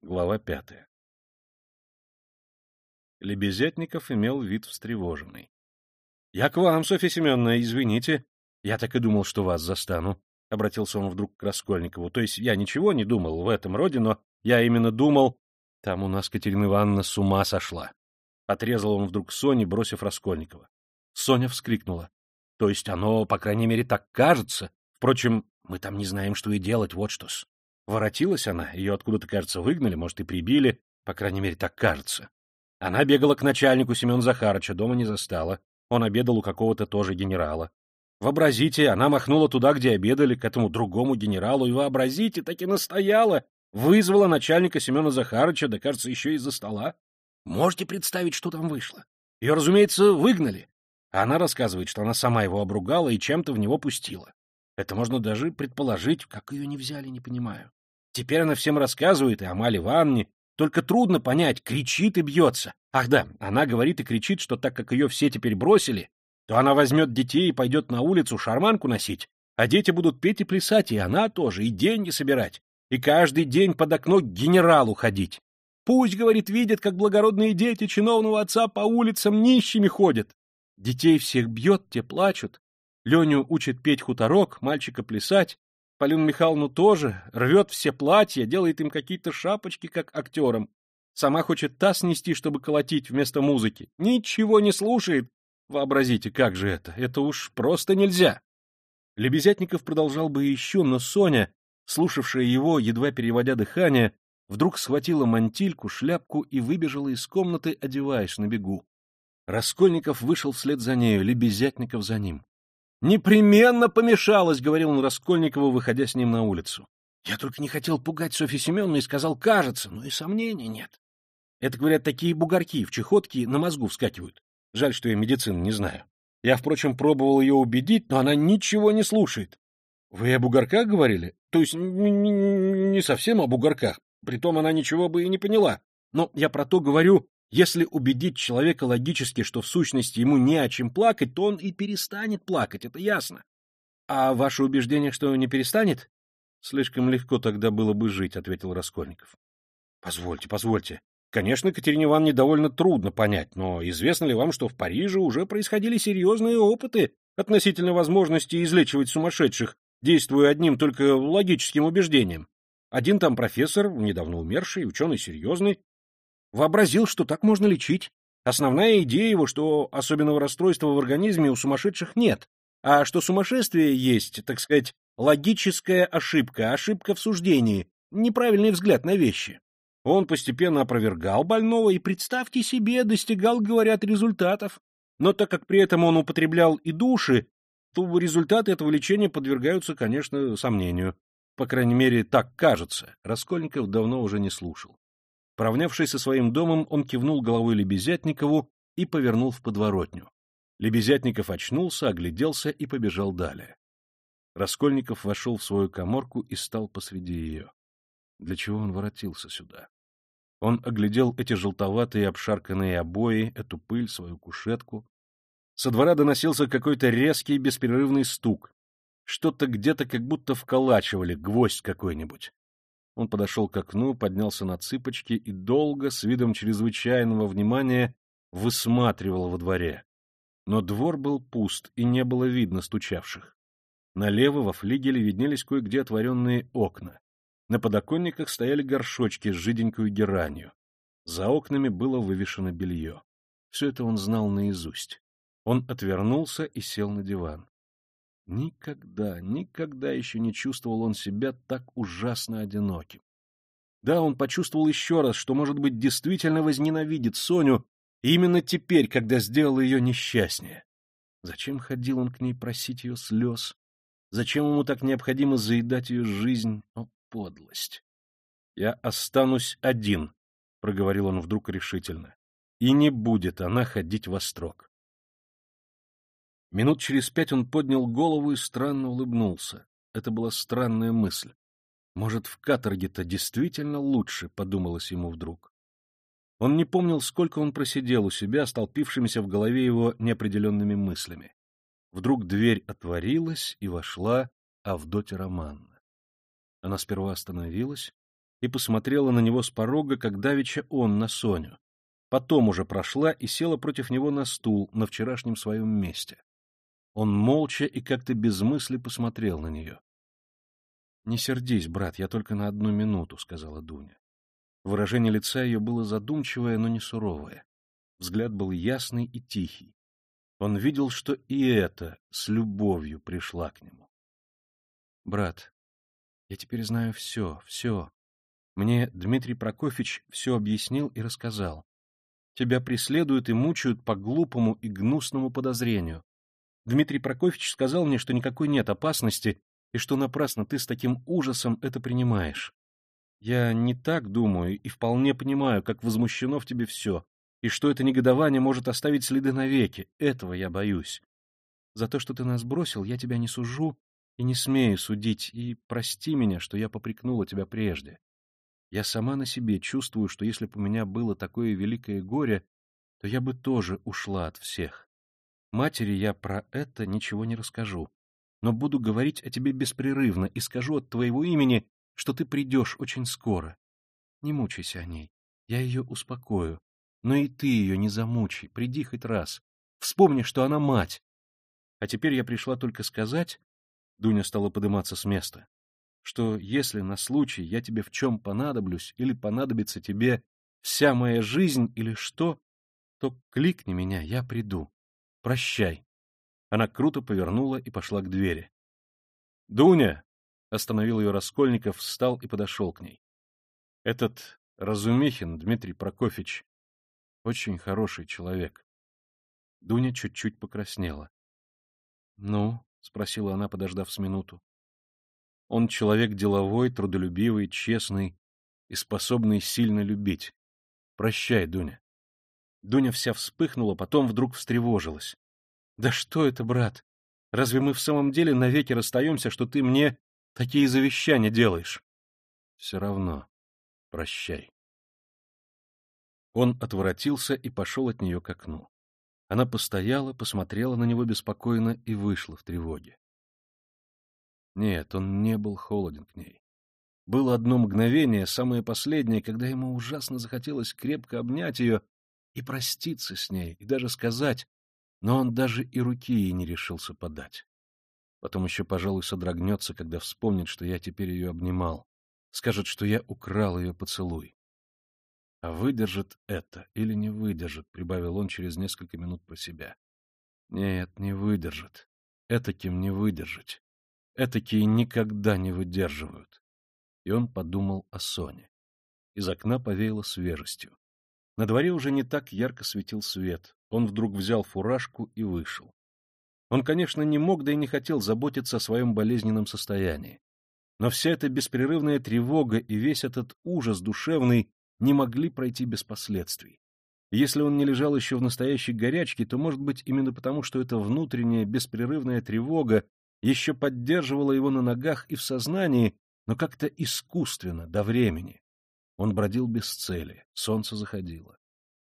Глава пятая Лебезятников имел вид встревоженный. — Я к вам, Софья Семеновна, извините. Я так и думал, что вас застану. — обратился он вдруг к Раскольникову. — То есть я ничего не думал в этом роде, но я именно думал... Там у нас Катерина Ивановна с ума сошла. Отрезал он вдруг Соне, бросив Раскольникова. Соня вскрикнула. — То есть оно, по крайней мере, так кажется. Впрочем, мы там не знаем, что и делать, вот что-с. Воротилась она, ее откуда-то, кажется, выгнали, может, и прибили, по крайней мере, так кажется. Она бегала к начальнику Семена Захарыча, дома не застала. Он обедал у какого-то тоже генерала. Вообразите, она махнула туда, где обедали, к этому другому генералу, и вообразите, так и настояла, вызвала начальника Семена Захарыча, да, кажется, еще из-за стола. Можете представить, что там вышло? Ее, разумеется, выгнали. Она рассказывает, что она сама его обругала и чем-то в него пустила. Это можно даже предположить, как ее не взяли, не понимаю. Теперь она всем рассказывает, и Амале Ивановне, только трудно понять, кричит и бьется. Ах да, она говорит и кричит, что так как ее все теперь бросили, то она возьмет детей и пойдет на улицу шарманку носить, а дети будут петь и плясать, и она тоже, и деньги собирать, и каждый день под окно к генералу ходить. Пусть, говорит, видят, как благородные дети чиновного отца по улицам нищими ходят. Детей всех бьет, те плачут. Леню учит петь хуторок, мальчика плясать, Полину Михайловну тоже, рвет все платья, делает им какие-то шапочки, как актерам. Сама хочет таз нести, чтобы колотить вместо музыки. Ничего не слушает. Вообразите, как же это? Это уж просто нельзя. Лебезятников продолжал бы еще, но Соня, слушавшая его, едва переводя дыхание, вдруг схватила мантильку, шляпку и выбежала из комнаты, одеваясь на бегу. Раскольников вышел вслед за нею, Лебезятников за ним. Непременно помешалась, — говорил он Раскольникову, выходя с ним на улицу. Я только не хотел пугать Софью Семеновну и сказал, кажется, но и сомнений нет. Это, говорят, такие бугорки в чехотке на мозгу вскакивают. Жаль, что я медицину не знаю. Я, впрочем, пробовал ее убедить, но она ничего не слушает. Вы о бугорках говорили? То есть не совсем о бугорках. Притом она ничего бы и не поняла. Но я про то говорю, если убедить человека логически, что в сущности ему не о чем плакать, то он и перестанет плакать, это ясно. А ваше убеждение, что не перестанет? Слишком легко тогда было бы жить, ответил Раскольников. Позвольте, позвольте. Конечно, Катерине Ивановне довольно трудно понять, но известно ли вам, что в Париже уже происходили серьезные опыты относительно возможности излечивать сумасшедших, действуя одним только логическим убеждением? Один там профессор, недавно умерший, ученый серьезный, Вообразил, что так можно лечить. Основная идея его, что особенного расстройства в организме у сумасшедших нет, а что сумасшествие есть, так сказать, логическая ошибка, ошибка в суждении, неправильный взгляд на вещи. Он постепенно опровергал больного и, представьте себе, достигал, говорят, результатов. Но так как при этом он употреблял и души, то результаты этого лечения подвергаются, конечно, сомнению. По крайней мере, так кажется. Раскольников давно уже не слушал. Поравнявшись со своим домом, он кивнул головой Лебезятникову и повернул в подворотню. Лебезятников очнулся, огляделся и побежал далее. Раскольников вошел в свою коморку и стал посреди ее. Для чего он воротился сюда? Он оглядел эти желтоватые обшарканные обои, эту пыль, свою кушетку. Со двора доносился какой-то резкий беспрерывный стук. Что-то где-то как будто вколачивали, гвоздь какой-нибудь. Он подошел к окну, поднялся на цыпочки и долго, с видом чрезвычайного внимания, высматривал во дворе. Но двор был пуст, и не было видно стучавших. Налево во флигеле виднелись кое-где отворенные окна. На подоконниках стояли горшочки с жиденькой геранью. За окнами было вывешено белье. Все это он знал наизусть. Он отвернулся и сел на диван. Никогда, никогда еще не чувствовал он себя так ужасно одиноким. Да, он почувствовал еще раз, что, может быть, действительно возненавидит Соню именно теперь, когда сделал ее несчастнее. Зачем ходил он к ней просить ее слез? Зачем ему так необходимо заедать ее жизнь? О, подлость! — Я останусь один, — проговорил он вдруг решительно. — И не будет она ходить во строк. Минут через пять он поднял голову и странно улыбнулся. Это была странная мысль. Может, в каторге-то действительно лучше, подумалось ему вдруг. Он не помнил, сколько он просидел у себя, столпившимися в голове его неопределенными мыслями. Вдруг дверь отворилась, и вошла Авдотья Романна. Она сперва остановилась, и посмотрела на него с порога, как давеча он на Соню. Потом уже прошла и села против него на стул на вчерашнем своем месте. Он молча и как-то без мысли посмотрел на нее. — Не сердись, брат, я только на одну минуту, — сказала Дуня. Выражение лица ее было задумчивое, но не суровое. Взгляд был ясный и тихий. Он видел, что и это с любовью пришла к нему. — Брат, я теперь знаю все, все. Мне Дмитрий Прокофьевич все объяснил и рассказал. Тебя преследуют и мучают по глупому и гнусному подозрению. Дмитрий Прокофьевич сказал мне, что никакой нет опасности, и что напрасно ты с таким ужасом это принимаешь. Я не так думаю и вполне понимаю, как возмущено в тебе все, и что это негодование может оставить следы навеки. Этого я боюсь. За то, что ты нас бросил, я тебя не сужу и не смею судить, и прости меня, что я попрекнула тебя прежде. Я сама на себе чувствую, что если бы у меня было такое великое горе, то я бы тоже ушла от всех. Матери я про это ничего не расскажу, но буду говорить о тебе беспрерывно и скажу от твоего имени, что ты придешь очень скоро. Не мучайся о ней, я ее успокою, но и ты ее не замучай, приди хоть раз. Вспомни, что она мать. А теперь я пришла только сказать, Дуня стала подниматься с места, что если на случай я тебе в чем понадоблюсь или понадобится тебе вся моя жизнь или что, то кликни меня, я приду. Прощай. Она круто повернула и пошла к двери. — Дуня! — остановил ее Раскольников, встал и подошел к ней. — Этот Разумихин Дмитрий Прокофьевич очень хороший человек. Дуня чуть-чуть покраснела. — Ну? — спросила она, подождав с минуту. — Он человек деловой, трудолюбивый, честный и способный сильно любить. Прощай, Дуня. Дуня вся вспыхнула, потом вдруг встревожилась. — Да что это, брат? Разве мы в самом деле навеки расстаемся, что ты мне такие завещания делаешь? — Все равно. Прощай. Он отворотился и пошел от нее к окну. Она постояла, посмотрела на него беспокойно и вышла в тревоге. Нет, он не был холоден к ней. Было одно мгновение, самое последнее, когда ему ужасно захотелось крепко обнять ее и проститься с ней, и даже сказать, но он даже и руки ей не решился подать. Потом еще, пожалуй, содрогнется, когда вспомнит, что я теперь ее обнимал, скажет, что я украл ее поцелуй. А выдержит это или не выдержит, прибавил он через несколько минут про себя. Нет, не выдержит. Этаким не выдержать. Этакие никогда не выдерживают. И он подумал о Соне. Из окна повеяло свежестью. На дворе уже не так ярко светил свет. Он вдруг взял фуражку и вышел. Он, конечно, не мог, да и не хотел заботиться о своем болезненном состоянии. Но вся эта беспрерывная тревога и весь этот ужас душевный не могли пройти без последствий. Если он не лежал еще в настоящей горячке, то, может быть, именно потому, что эта внутренняя беспрерывная тревога еще поддерживала его на ногах и в сознании, но как-то искусственно, до времени. Он бродил без цели, солнце заходило.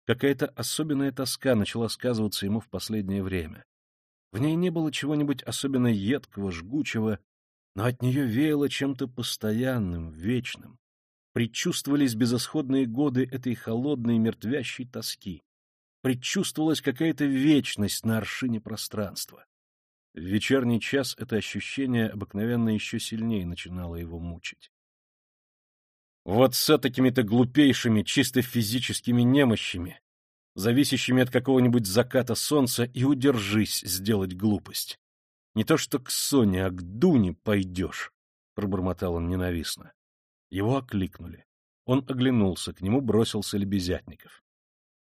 Какая-то особенная тоска начала сказываться ему в последнее время. В ней не было чего-нибудь особенно едкого, жгучего, но от нее веяло чем-то постоянным, вечным, предчувствовались безысходные годы этой холодной мертвящей тоски. Предчувствовалась какая-то вечность на аршине пространства. В вечерний час это ощущение обыкновенно еще сильнее начинало его мучить. Вот с такими-то глупейшими, чисто физическими немощами, зависящими от какого-нибудь заката солнца, и удержись сделать глупость. Не то что к Соне, а к Дуне пойдешь, — пробормотал он ненавистно. Его окликнули. Он оглянулся, к нему бросился Лебезятников.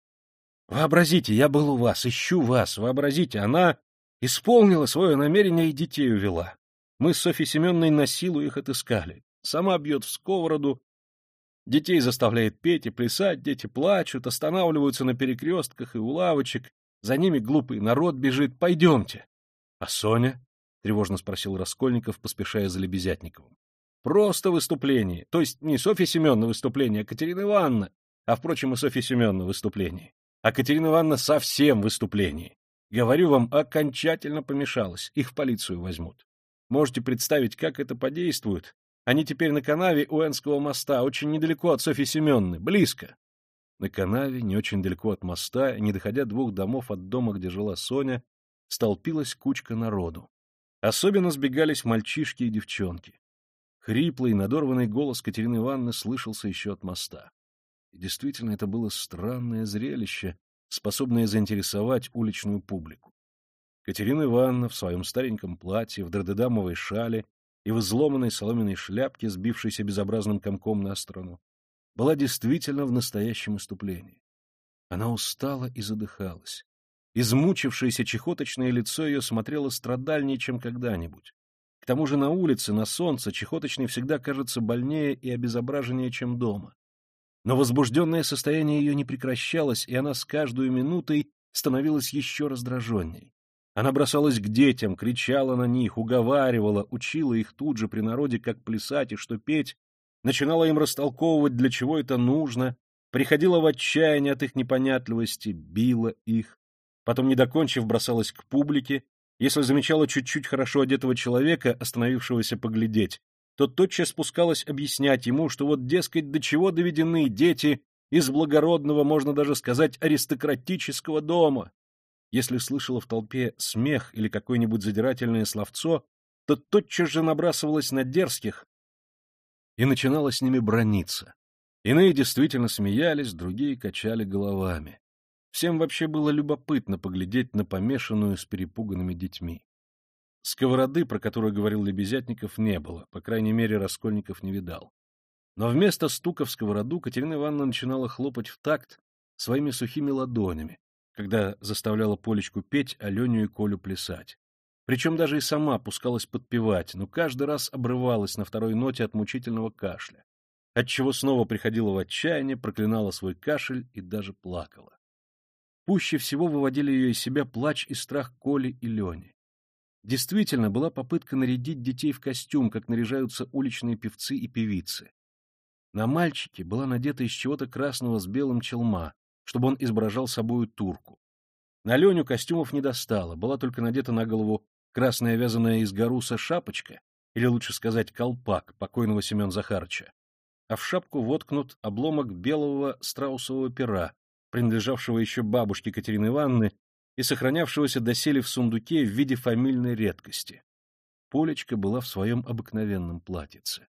— Вообразите, я был у вас, ищу вас, вообразите, она исполнила свое намерение и детей увела. Мы с Софьей Семеновной на силу их отыскали. Сама бьет в сковороду, детей заставляет петь и плясать, дети плачут, останавливаются на перекрестках и у лавочек, за ними глупый народ бежит. Пойдемте. — А Соня? — тревожно спросил Раскольников, поспешая за Лебезятниковым. Просто выступление. То есть не Софья Семеновна выступление, а Катерина Ивановна. А, впрочем, и Софья Семеновна выступление. А Катерина Ивановна совсем выступление. Говорю вам, окончательно помешалась. Их в полицию возьмут. Можете представить, как это подействует. Они теперь на канаве у Энского моста, очень недалеко от Софьи Семенны, близко. На канаве, не очень далеко от моста, не доходя двух домов от дома, где жила Соня, столпилась кучка народу. Особенно сбегались мальчишки и девчонки. Хриплый, надорванный голос Катерины Ивановны слышался еще от моста. И действительно, это было странное зрелище, способное заинтересовать уличную публику. Катерина Ивановна в своем стареньком платье, в дредедамовой шале и в изломанной соломенной шляпке, сбившейся безобразным комком на сторону, была действительно в настоящем иступлении. Она устала и задыхалась. Измучившееся чехоточное лицо ее смотрело страдальнее, чем когда-нибудь. К тому же на улице, на солнце, чехоточный всегда кажется больнее и обезображеннее, чем дома. Но возбужденное состояние ее не прекращалось, и она с каждой минутой становилась еще раздраженней. Она бросалась к детям, кричала на них, уговаривала, учила их тут же при народе, как плясать и что петь, начинала им растолковывать, для чего это нужно, приходила в отчаяние от их непонятливости, била их. Потом, не докончив, бросалась к публике. Если замечала чуть-чуть хорошо одетого человека, остановившегося поглядеть, то тотчас спускалась объяснять ему, что вот, дескать, до чего доведены дети из благородного, можно даже сказать, аристократического дома. Если слышала в толпе смех или какое-нибудь задирательное словцо, то тотчас же набрасывалась на дерзких и начинала с ними брониться. Иные действительно смеялись, другие качали головами. Всем вообще было любопытно поглядеть на помешанную с перепуганными детьми. Сковороды, про которую говорил Лебезятников, не было, по крайней мере, Раскольников не видал. Но вместо стука в сковороду Катерина Ивановна начинала хлопать в такт своими сухими ладонями, когда заставляла Полечку петь, а Леню и Колю плясать. Причем даже и сама пускалась подпевать, но каждый раз обрывалась на второй ноте от мучительного кашля, отчего снова приходила в отчаяние, проклинала свой кашель и даже плакала. Пуще всего выводили ее из себя плач и страх Коли и Лени. Действительно, была попытка нарядить детей в костюм, как наряжаются уличные певцы и певицы. На мальчике была надета из чего-то красного с белым челма, чтобы он изображал собою турку. На Леню костюмов не достало, была только надета на голову красная вязаная из горуса шапочка, или лучше сказать колпак покойного Семен Захарыча, а в шапку воткнут обломок белого страусового пера, принадлежавшего еще бабушке Катерины Ивановны и сохранявшегося доселе в сундуке в виде фамильной редкости. Полечка была в своем обыкновенном платьице.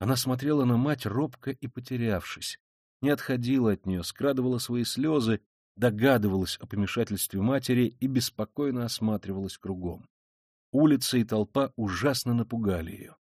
Она смотрела на мать робко и потерявшись, не отходила от нее, скрадывала свои слезы, догадывалась о помешательстве матери и беспокойно осматривалась кругом. Улица и толпа ужасно напугали ее.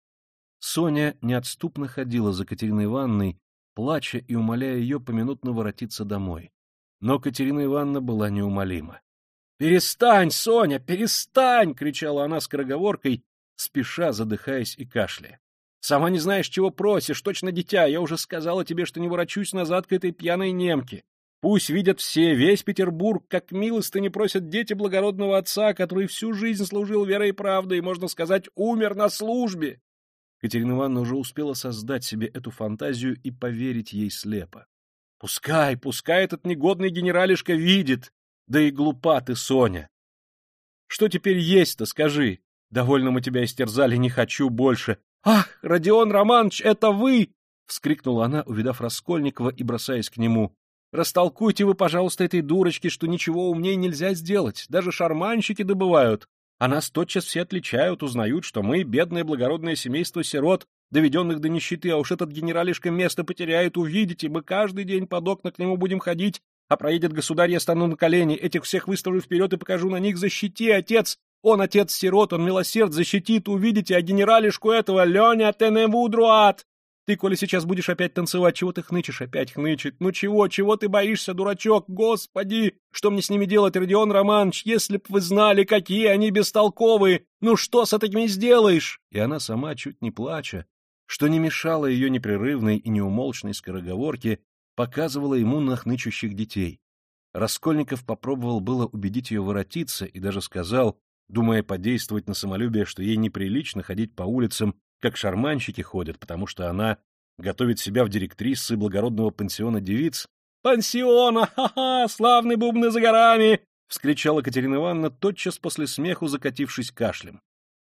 Соня неотступно ходила за Катериной Ивановной, плача и умоляя ее поминутно воротиться домой. Но Катерина Ивановна была неумолима. — Перестань, Соня, перестань! — кричала она скороговоркой, спеша, задыхаясь и кашляя. — Сама не знаешь, чего просишь, точно дитя. Я уже сказала тебе, что не ворочусь назад к этой пьяной немке. Пусть видят все, весь Петербург, как милостыни просят дети благородного отца, который всю жизнь служил верой и правдой, и, можно сказать, умер на службе. Катерина Ивановна уже успела создать себе эту фантазию и поверить ей слепо. Пускай, пускай этот негодный генералишка видит. Да и глупа ты, Соня. Что теперь есть-то, скажи? Довольно мы тебя истерзали, не хочу больше. Ах, Родион Романович, это вы! Вскрикнула она, увидав Раскольникова и бросаясь к нему. Растолкуйте вы, пожалуйста, этой дурочке, что ничего умнее нельзя сделать. Даже шарманщики добывают. А нас тотчас все отличают, узнают, что мы, бедное благородное семейство сирот, доведенных до нищеты, а уж этот генералишка место потеряет, увидите, мы каждый день под окна к нему будем ходить, а проедет государь, я стану на колени, этих всех выставлю вперед и покажу на них, защити, отец, он отец-сирот, он милосерд, защитит, увидите, а генералишку этого, Леня Теневудруат, ты, коли сейчас будешь опять танцевать, чего ты хнычешь опять хнычет? Ну чего, чего ты боишься, дурачок? Господи! Что мне с ними делать, Родион Романович? Если б вы знали, какие они бестолковые! Ну что с этими сделаешь? И она сама, чуть не плача, что не мешало ее непрерывной и неумолчной скороговорке, показывала ему на хнычущих детей. Раскольников попробовал было убедить ее воротиться и даже сказал, думая подействовать на самолюбие, что ей неприлично ходить по улицам как шарманщики ходят, потому что она готовит себя в директрисы благородного пансиона девиц. «Пансиона! Ха-ха! Славный бубны за горами!» — вскричала Катерина Ивановна, тотчас после смеху закатившись кашлем.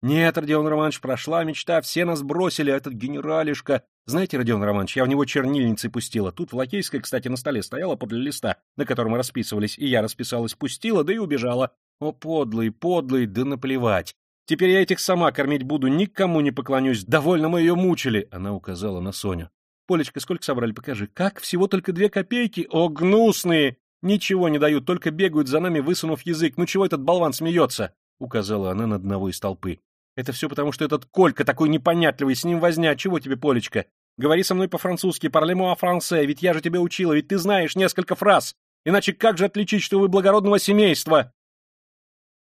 Нет, Родион Романович, прошла мечта, все нас бросили, а этот генералишка... Знаете, Родион Романович, я в него чернильницей пустила. Тут в Лакейской, кстати, на столе стояла подле листа, на котором расписывались, и я расписалась, пустила, да и убежала. О, подлый, подлый, да наплевать. Теперь я этих сама кормить буду, никому не поклонюсь. Довольно мы ее мучили. Она указала на Соню. Полечка, сколько собрали, покажи. Как? Всего только две копейки? О, гнусные! Ничего не дают, только бегают за нами, высунув язык. Ну чего этот болван смеется? Указала она на одного из толпы. Это все потому, что этот Колька такой непонятливый, с ним возня. Чего тебе, Полечка? Говори со мной по-французски, парлему о франце, ведь я же тебя учила, ведь ты знаешь несколько фраз. Иначе как же отличить, что вы благородного семейства?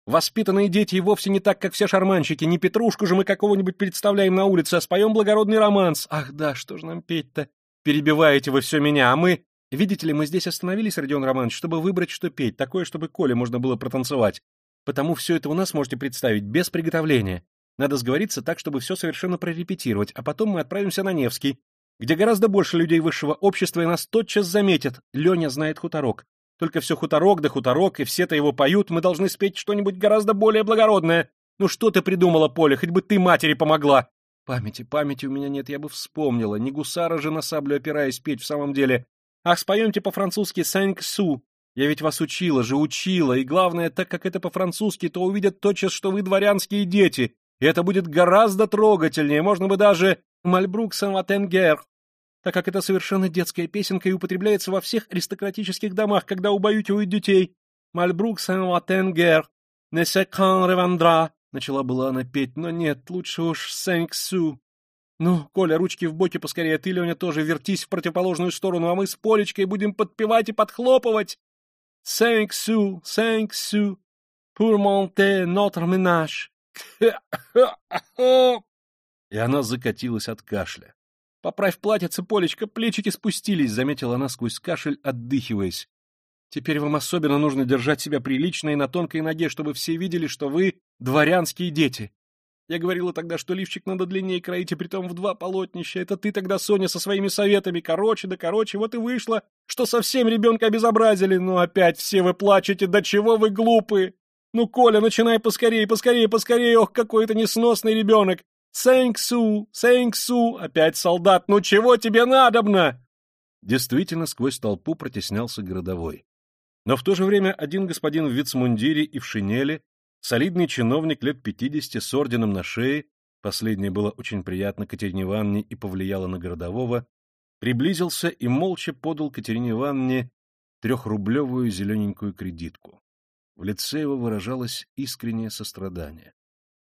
Воспитанные дети и вовсе не так, как все шарманщики. Не Петрушку же мы какого-нибудь представляем на улице, а споем благородный романс. Ах да, что же нам петь-то? Перебиваете вы все меня, а мы... Видите ли, мы здесь остановились, Родион Романович, чтобы выбрать, что петь, такое, чтобы Коле можно было протанцевать. Потому все это у нас можете представить без приготовления. Надо сговориться так, чтобы все совершенно прорепетировать, а потом мы отправимся на Невский, где гораздо больше людей высшего общества, и нас тотчас заметят. Леня знает хуторок. Только все хуторок да хуторок, и все-то его поют, мы должны спеть что-нибудь гораздо более благородное. Ну что ты придумала, Поля, хоть бы ты матери помогла. Памяти, памяти у меня нет, я бы вспомнила. Не гусара же на саблю опираясь петь в самом деле. Ах, споемте по-французски «Сэнк Су». Я ведь вас учила же, учила, и главное, так как это по-французски, то увидят тотчас, что вы дворянские дети, и это будет гораздо трогательнее, можно бы даже «Мальбрук Сан-Ватенгер», так как это совершенно детская песенка и употребляется во всех аристократических домах, когда убаюкивают детей. «Мальбрук Сан-Ватенгер», «Не секан ревандра», — начала была она петь, но нет, лучше уж «Сэнк-Су». Ну, Коля, ручки в боки поскорее, ты, Леня, тоже вертись в противоположную сторону, а мы с Полечкой будем подпевать и подхлопывать. «Сэнк-Су, Сэнк-Су, pour monter notre ménage». И она закатилась от кашля. — Поправь платьице, Полечка, плечики спустились, — заметила она сквозь кашель, отдыхиваясь. — Теперь вам особенно нужно держать себя прилично и на тонкой ноге, чтобы все видели, что вы дворянские дети. Я говорила тогда, что лифчик надо длиннее кроить, и притом в два полотнища. Это ты тогда, Соня, со своими советами. Короче да короче, вот и вышло, что совсем ребенка обезобразили. Ну опять все вы плачете, да чего вы глупы? Ну, Коля, начинай поскорее, поскорее, поскорее. Ох, какой это несносный ребенок. «Сэнксу! Сэнксу! Опять солдат! Ну чего тебе надобно?» Действительно, сквозь толпу протеснялся городовой. Но в то же время один господин в вицмундире и в шинели, солидный чиновник лет пятидесяти с орденом на шее, последнее было очень приятно Катерине Ивановне и повлияло на городового, приблизился и молча подал Катерине Ивановне трехрублевую зелененькую кредитку. В лице его выражалось искреннее сострадание.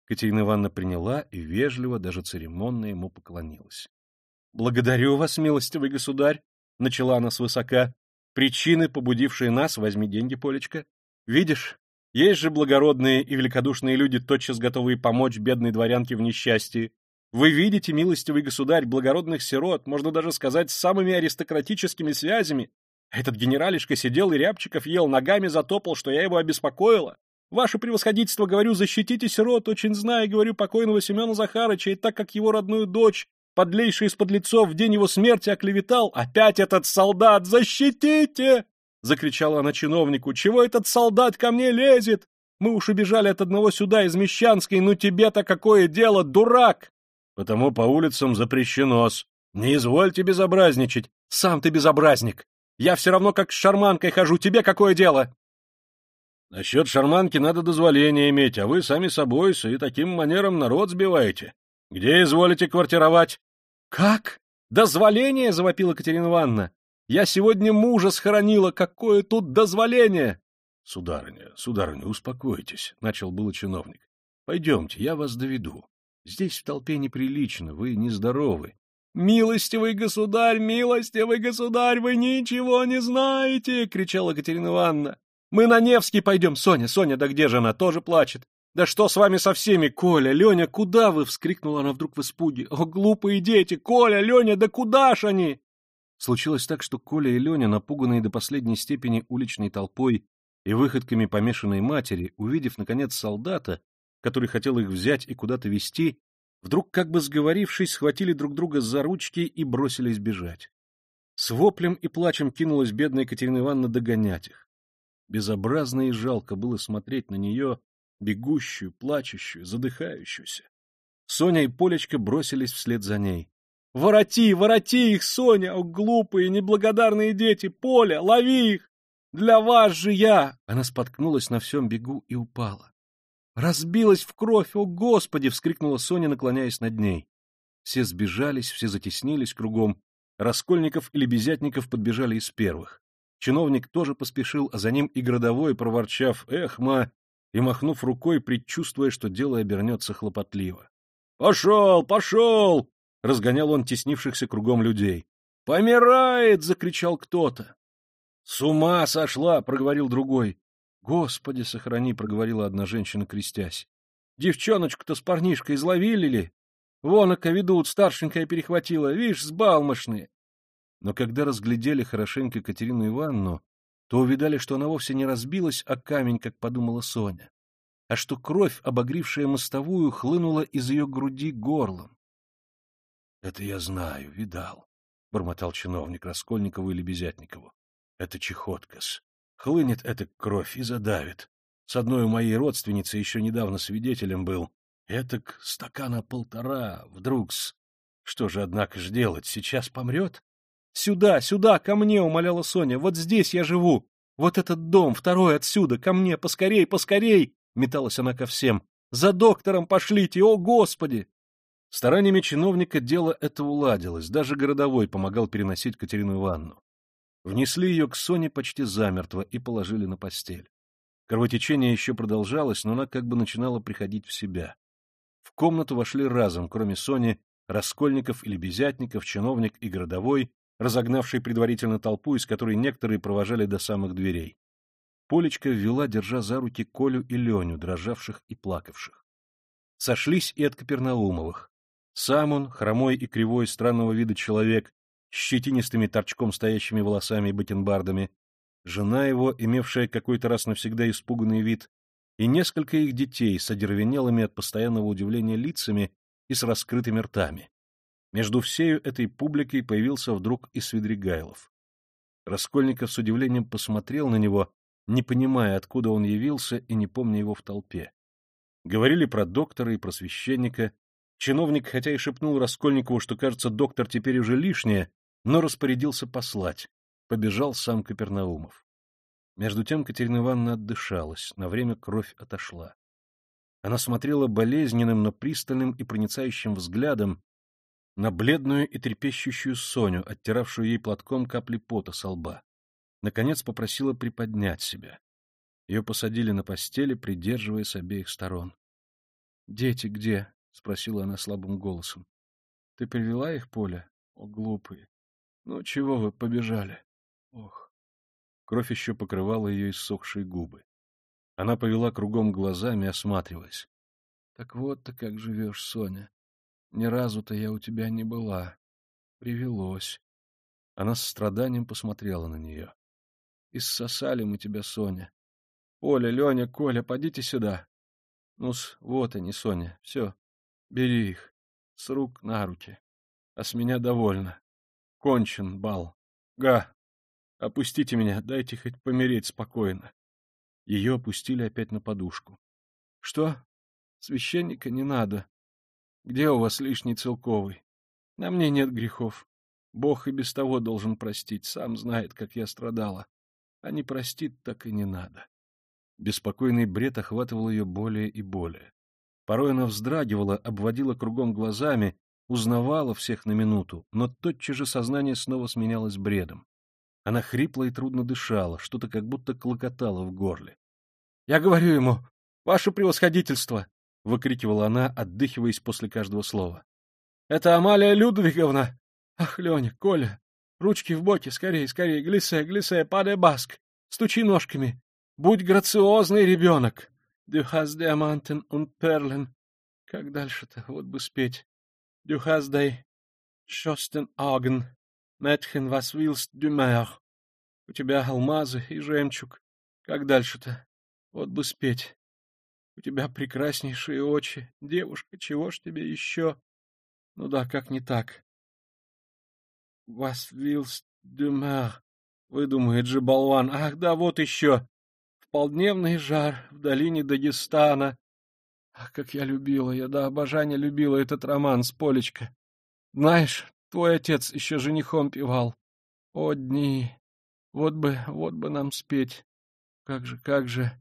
Катерина Ивановна приняла и вежливо, даже церемонно ему поклонилась. — Благодарю вас, милостивый государь, — начала она свысока. — Причины, побудившие нас, возьми деньги, Полечка. Видишь, есть же благородные и великодушные люди, тотчас готовые помочь бедной дворянке в несчастье. Вы видите, милостивый государь, благородных сирот, можно даже сказать, с самыми аристократическими связями. Этот генералишка сидел и рябчиков ел, ногами затопал, что я его обеспокоила. Ваше превосходительство, говорю, защитите сирот, очень зная, говорю, покойного Семена Захарыча, и так как его родную дочь, подлейший из подлецов, в день его смерти оклеветал, опять этот солдат, защитите! Закричала она чиновнику, чего этот солдат ко мне лезет? Мы уж убежали от одного сюда, из Мещанской, ну тебе-то какое дело, дурак! Потому по улицам запрещено-с. Не извольте безобразничать. Сам ты безобразник. Я все равно как с шарманкой хожу, тебе какое дело? Насчет шарманки надо дозволение иметь, а вы сами собой и таким манером народ сбиваете. Где изволите квартировать? — Как? Дозволение? — завопила Катерина Ивановна. — Я сегодня мужа схоронила. Какое тут дозволение? — Сударыня, сударыня, успокойтесь, — начал было чиновник. — Пойдемте, я вас доведу. Здесь в толпе неприлично, вы нездоровы. — Милостивый государь, милостивый государь, вы ничего не знаете! — кричала Катерина Ивановна. Мы на Невский пойдем, Соня, Соня, да где же она, тоже плачет. Да что с вами со всеми, Коля, Леня, куда вы? Вскрикнула она вдруг в испуге. О, глупые дети, Коля, Леня, да куда ж они? Случилось так, что Коля и Леня, напуганные до последней степени уличной толпой и выходками помешанной матери, увидев, наконец, солдата, который хотел их взять и куда-то вести, вдруг, как бы сговорившись, схватили друг друга за ручки и бросились бежать. С воплем и плачем кинулась бедная Екатерина Ивановна догонять их. Безобразно и жалко было смотреть на нее, бегущую, плачущую, задыхающуюся. Соня и Полечка бросились вслед за ней. «Вороти, вороти их, Соня! О, глупые, неблагодарные дети! Поля, лови их! Для вас же я!» Она споткнулась на всем бегу и упала. «Разбилась в кровь! О, Господи!» — вскрикнула Соня, наклоняясь над ней. Все сбежались, все затеснились кругом. Раскольников и Лебезятников подбежали из первых. Чиновник тоже поспешил, а за ним и городовой, проворчав «Эх, ма!» и махнув рукой, предчувствуя, что дело обернется хлопотливо. «Пошел, пошел!» — разгонял он теснившихся кругом людей. «Помирает!» — закричал кто-то. «С ума сошла!» — проговорил другой. «Господи, сохрани!» — проговорила одна женщина, крестясь. «Девчоночку-то с парнишкой изловили ли? Вонока ведут, старшенькая перехватила, видишь, сбалмошные!» Но когда разглядели хорошенько Катерину Ивановну, то увидали, что она вовсе не разбилась о камень, как подумала Соня, а что кровь, обогрившая мостовую, хлынула из ее груди горлом. — Это я знаю, видал, — бормотал чиновник Раскольникову или Безятникову. — Это чехоткас. Хлынет эта кровь и задавит. С одной у моей родственницы еще недавно свидетелем был. Этак стакана полтора, вдруг с... Что же, однако ж делать, сейчас помрет? «Сюда, сюда, ко мне!» — умоляла Соня. «Вот здесь я живу! Вот этот дом, второй отсюда, ко мне! Поскорей, поскорей!» — металась она ко всем. «За доктором пошлите! О, Господи!» Стараниями чиновника дело это уладилось, даже городовой помогал переносить Катерину Ивановну. Внесли ее к Соне почти замертво и положили на постель. Кровотечение еще продолжалось, но она как бы начинала приходить в себя. В комнату вошли разом, кроме Сони, Раскольников или Безятников, чиновник и городовой, разогнавший предварительно толпу, из которой некоторые провожали до самых дверей. Полечка ввела, держа за руки Колю и Леню, дрожавших и плакавших. Сошлись и от Капернаумовых. Сам он, хромой и кривой, странного вида человек, с щетинистыми торчком стоящими волосами и бакенбардами, жена его, имевшая какой-то раз навсегда испуганный вид, и несколько их детей с одервенелыми от постоянного удивления лицами и с раскрытыми ртами. Между всею этой публикой появился вдруг и Свидригайлов. Раскольников с удивлением посмотрел на него, не понимая, откуда он явился и не помня его в толпе. Говорили про доктора и про священника. Чиновник, хотя и шепнул Раскольникову, что, кажется, доктор теперь уже лишнее, но распорядился послать. Побежал сам Капернаумов. Между тем Катерина Ивановна отдышалась, на время кровь отошла. Она смотрела болезненным, но пристальным и проницающим взглядом на бледную и трепещущую Соню, оттиравшую ей платком капли пота со лба. Наконец попросила приподнять себя. Ее посадили на постели, придерживая с обеих сторон. — Дети где? — спросила она слабым голосом. — Ты привела их, Поля? О, глупые! Ну, чего вы побежали? Ох! Кровь еще покрывала ее иссохшие губы. Она повела кругом глазами, осматриваясь. — Так вот ты как живешь, Соня. Ни разу-то я у тебя не была. Привелось. Она с страданием посмотрела на нее. Иссосали мы тебя, Соня. Оля, Леня, Коля, подите сюда. Ну-с, вот они, Соня, все. Бери их. С рук на руки. А с меня довольно. Кончен бал. Га, опустите меня, дайте хоть помереть спокойно. Ее опустили опять на подушку. Что? Священника не надо. Где у вас лишний целковый? На мне нет грехов. Бог и без того должен простить, сам знает, как я страдала. А не простит, так и не надо. Беспокойный бред охватывал ее более и более. Порой она вздрагивала, обводила кругом глазами, узнавала всех на минуту, но тотчас же сознание снова сменялось бредом. Она хрипла и трудно дышала, что-то как будто клокотало в горле. — Я говорю ему, ваше превосходительство, — выкрикивала она, отдыхиваясь после каждого слова. — Это Амалия Людвиговна! Ах, Леня, Коля! Ручки в боки, скорее, скорее, глисе, глисе, падай баск! Стучи ножками! Будь грациозный ребенок! Hast Diamanten und Perlen. Как дальше-то? Вот бы спеть. Die Schosten Augen. Mädchen, was willst du mehr? У тебя алмазы и жемчуг. Как дальше-то? Вот бы спеть. У тебя прекраснейшие очи. Девушка, чего ж тебе еще? Ну да, как не так? Willst du mehr? Выдумает же болван. Ах, да, вот еще. В полдневный жар в долине Дагестана. Ах, как я любила, я до обожания любила этот роман с Полечка. Знаешь, твой отец еще женихом пивал. О, дни! Вот бы, вот бы нам спеть. Как же, как же!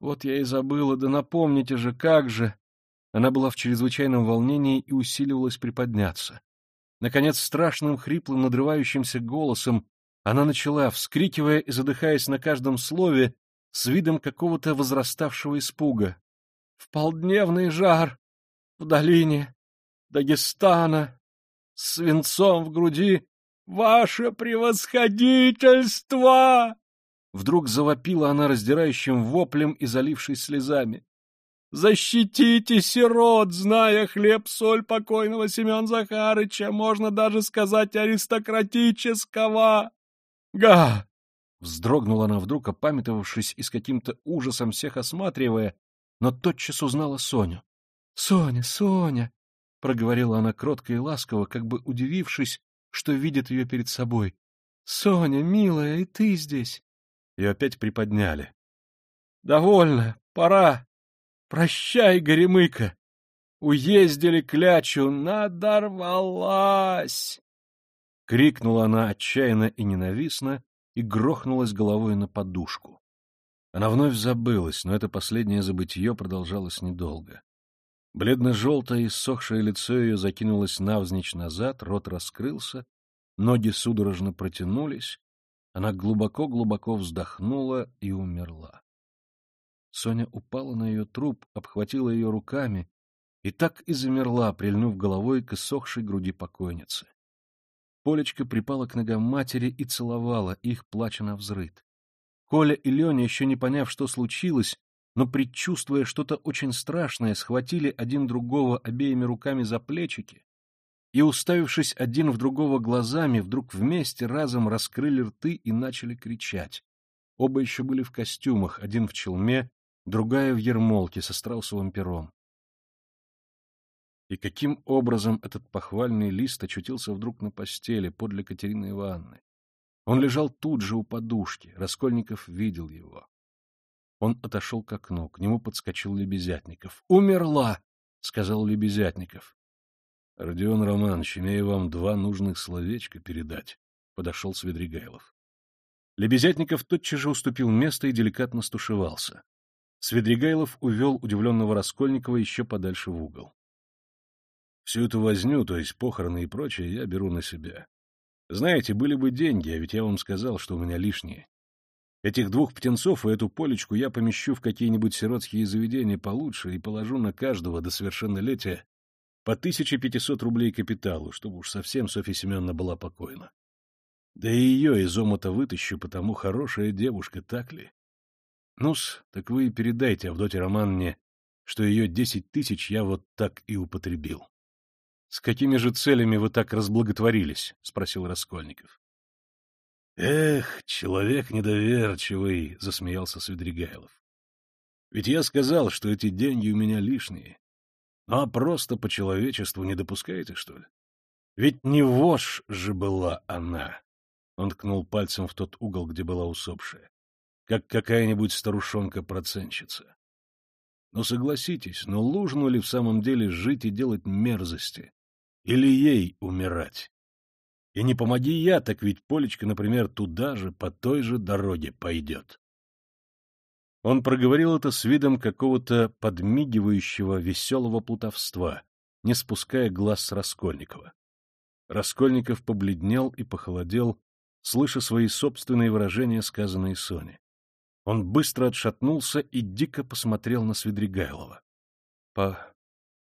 Вот я и забыла, да напомните же, как же! Она была в чрезвычайном волнении и усиливалась приподняться. Наконец, страшным хриплым надрывающимся голосом она начала, вскрикивая и задыхаясь на каждом слове, с видом какого-то возраставшего испуга. — В полдневный жар! В долине! Дагестана! С свинцом в груди! Ваше превосходительство! Вдруг завопила она раздирающим воплем и залившись слезами. Защитите сирот, зная хлеб-соль покойного Семен Захарыча, можно даже сказать аристократического. Га! Вздрогнула она вдруг, опамятовавшись и с каким-то ужасом всех осматривая, но тотчас узнала Соню. — Соня, Соня! — проговорила она кротко и ласково, как бы удивившись, что видит ее перед собой. — Соня, милая, и ты здесь! Ее опять приподняли. — Довольно, пора! Прощай, Горемыка! Уездили клячу, надорвалась! Крикнула она отчаянно и ненавистно и грохнулась головой на подушку. Она вновь забылась, но это последнее забытье продолжалось недолго. Бледно-желтое и ссохшее лицо ее закинулось навзничь назад, рот раскрылся, ноги судорожно протянулись, она глубоко-глубоко вздохнула и умерла. Соня упала на ее труп, обхватила ее руками и так и замерла, прильнув головой к иссохшей груди покойницы. Полечка припала к ногам матери и целовала их, плача на взрыд. Коля и Леня, еще не поняв, что случилось, но предчувствуя что-то очень страшное, схватили один другого обеими руками за плечики и, уставившись один в другого глазами, вдруг вместе разом раскрыли рты и начали кричать. Оба еще были в костюмах, один в челме, другая в ермолке со страусовым пером. И каким образом этот похвальный лист очутился вдруг на постели подле Катерины Ивановны? Он лежал тут же у подушки, Раскольников видел его. Он отошел к окну, к нему подскочил Лебезятников. «Умерла!» — сказал Лебезятников. — Родион Романович, имею вам два нужных словечка передать, — подошел Свидригайлов. Лебезятников тотчас же уступил место и деликатно стушевался. Свидригайлов увел удивленного Раскольникова еще подальше в угол. Всю эту возню, то есть похороны и прочее, я беру на себя. Знаете, были бы деньги, а ведь я вам сказал, что у меня лишние. Этих двух птенцов и эту полечку я помещу в какие-нибудь сиротские заведения получше и положу на каждого до совершеннолетия по 1500 рублей капиталу, чтобы уж совсем Софья Семеновна была покойна. Да и ее из омута вытащу, потому хорошая девушка, так ли? Ну-с, так вы передайте Авдоте Романне, что ее десять тысяч я вот так и употребил. — С какими же целями вы так разблаготворились? — спросил Раскольников. — Эх, человек недоверчивый, — засмеялся Свидригайлов. — Ведь я сказал, что эти деньги у меня лишние. Ну а просто по человечеству не допускаете, что ли? Ведь не вошь же была она. Он ткнул пальцем в тот угол, где была усопшая как какая-нибудь старушонка-проценщица. Но согласитесь, но лужну ли в самом деле жить и делать мерзости? Или ей умирать? И не помоги я, так ведь Полечка, например, туда же, по той же дороге пойдет. Он проговорил это с видом какого-то подмигивающего веселого плутовства, не спуская глаз с Раскольникова. Раскольников побледнел и похолодел, слыша свои собственные выражения, сказанные Соне. Он быстро отшатнулся и дико посмотрел на Свидригайлова. — По...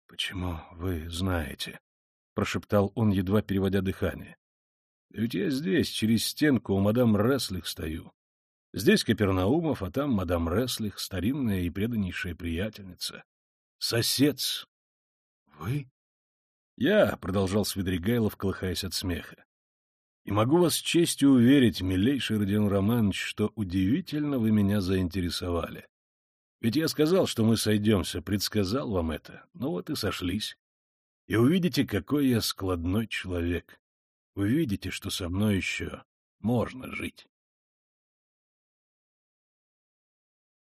почему вы знаете? — прошептал он, едва переводя дыхание. — Ведь я здесь, через стенку, у мадам Реслих стою. Здесь Капернаумов, а там мадам Реслих, старинная и преданнейшая приятельница. Сосед. — Вы? — Я, — продолжал Свидригайлов, колыхаясь от смеха. И могу вас с честью уверить, милейший Родион Романович, что удивительно вы меня заинтересовали. Ведь я сказал, что мы сойдемся, предсказал вам это, ну вот и сошлись. И увидите, какой я складной человек. Увидите, что со мной еще можно жить.